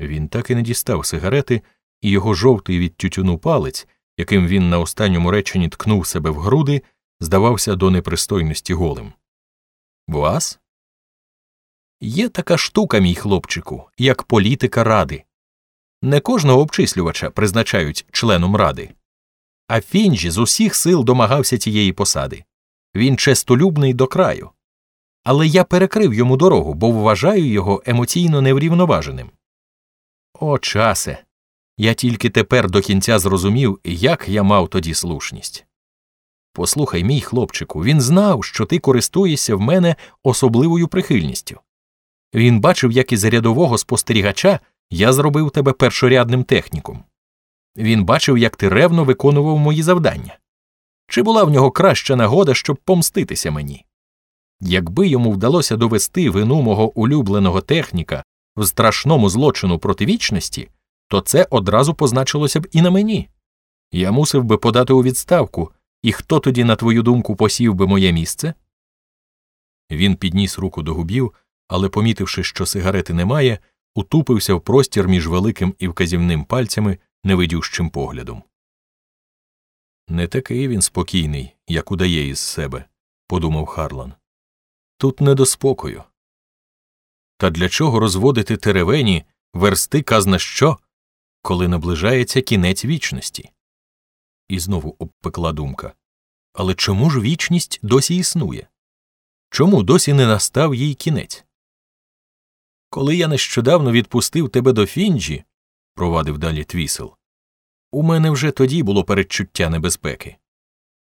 Він так і не дістав сигарети, і його жовтий від тютюну палець, яким він на останньому реченні ткнув себе в груди, здавався до непристойності голим. Вас? Є така штука, мій хлопчику, як політика ради. Не кожного обчислювача призначають членом ради. А Фінджі з усіх сил домагався тієї посади. Він честолюбний до краю. Але я перекрив йому дорогу, бо вважаю його емоційно неврівноваженим. О, часе. Я тільки тепер до кінця зрозумів, як я мав тоді слушність. Послухай, мій хлопчику, він знав, що ти користуєшся в мене особливою прихильністю. Він бачив, як із рядового спостерігача я зробив тебе першорядним техніком. Він бачив, як ти ревно виконував мої завдання. Чи була в нього краща нагода, щоб помститися мені? Якби йому вдалося довести вину мого улюбленого техніка в страшному злочину проти вічності, то це одразу позначилося б і на мені. Я мусив би подати у відставку, і хто тоді, на твою думку, посів би моє місце? Він підніс руку до губів, але, помітивши, що сигарети немає, утупився в простір між великим і вказівним пальцями невидющим поглядом. Не такий він спокійний, як удає із себе, подумав Харлан. Тут не до спокою. Та для чого розводити теревені, версти казна що, коли наближається кінець вічності? І знову обпекла думка. Але чому ж вічність досі існує? Чому досі не настав їй кінець? Коли я нещодавно відпустив тебе до Фінджі, провадив далі твісел, у мене вже тоді було передчуття небезпеки.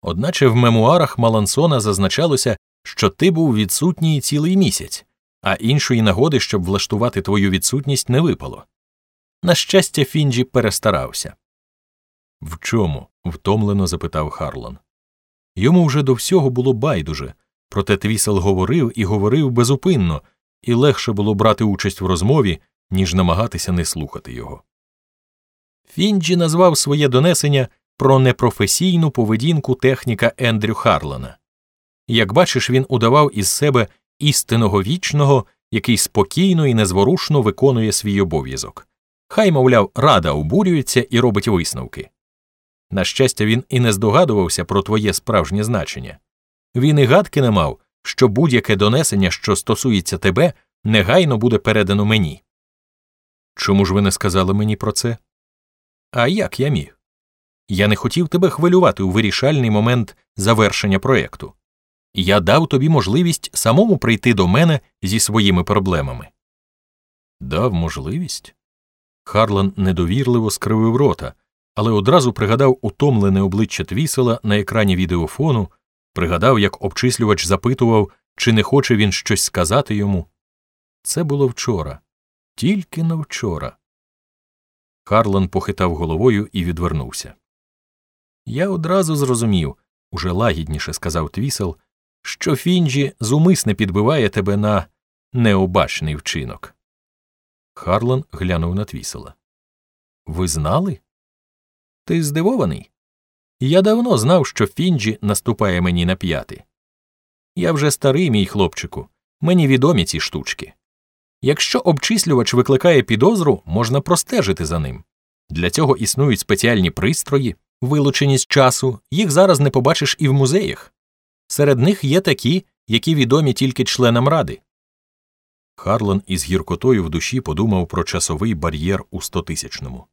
Одначе в мемуарах Малансона зазначалося, що ти був відсутній цілий місяць, а іншої нагоди, щоб влаштувати твою відсутність, не випало. На щастя, Фінджі перестарався. В чому? втомлено запитав Харлан. Йому вже до всього було байдуже, проте твісел говорив і говорив безупинно, і легше було брати участь в розмові, ніж намагатися не слухати його. Фінджі назвав своє донесення про непрофесійну поведінку техніка Ендрю Харлана. Як бачиш, він удавав із себе істинного вічного, який спокійно і незворушно виконує свій обов'язок. Хай, мовляв, рада обурюється і робить висновки. На щастя, він і не здогадувався про твоє справжнє значення. Він і гадки не мав, що будь-яке донесення, що стосується тебе, негайно буде передано мені. Чому ж ви не сказали мені про це? А як я міг? Я не хотів тебе хвилювати у вирішальний момент завершення проєкту. Я дав тобі можливість самому прийти до мене зі своїми проблемами. Дав можливість? Харлан недовірливо скривив рота, але одразу пригадав утомлене обличчя твісела на екрані відеофону, пригадав, як обчислювач запитував, чи не хоче він щось сказати йому. Це було вчора, тільки на вчора. Харлан похитав головою і відвернувся. Я одразу зрозумів, уже лагідніше сказав твісел, що Фінджі зумисне підбиває тебе на необачний вчинок. Харлан глянув на твісела. Ви знали? Ти здивований? Я давно знав, що Фінджі наступає мені на п'яти. Я вже старий, мій хлопчику, мені відомі ці штучки. Якщо обчислювач викликає підозру, можна простежити за ним. Для цього існують спеціальні пристрої, вилучені з часу, їх зараз не побачиш і в музеях. Серед них є такі, які відомі тільки членам ради. Харлан із гіркотою в душі подумав про часовий бар'єр у стотисячному.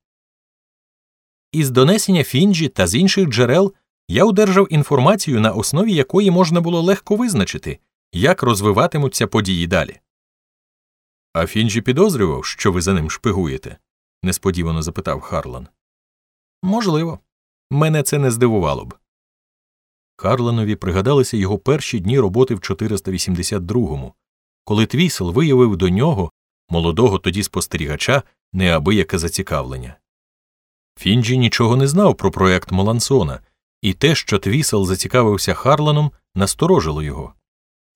Із донесення Фінджі та з інших джерел я одержав інформацію, на основі якої можна було легко визначити, як розвиватимуться події далі. А Фінджі підозрював, що ви за ним шпигуєте? несподівано запитав Харлан. Можливо. Мене це не здивувало б. Харланові пригадалися його перші дні роботи в 482-му, коли Твісел виявив до нього, молодого тоді спостерігача, неабияке зацікавлення. Фінджі нічого не знав про проект Молансона, і те, що Твісел зацікавився Харланом, насторожило його.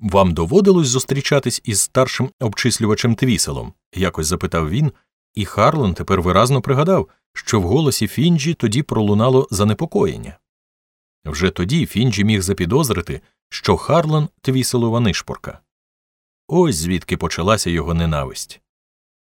Вам доводилось зустрічатись із старшим обчислювачем Твіселом? якось запитав він, і Харлан тепер виразно пригадав, що в голосі Фінджі тоді пролунало занепокоєння. Вже тоді Фінджі міг запідозрити, що Харлан твіселова нишпорка. Ось звідки почалася його ненависть.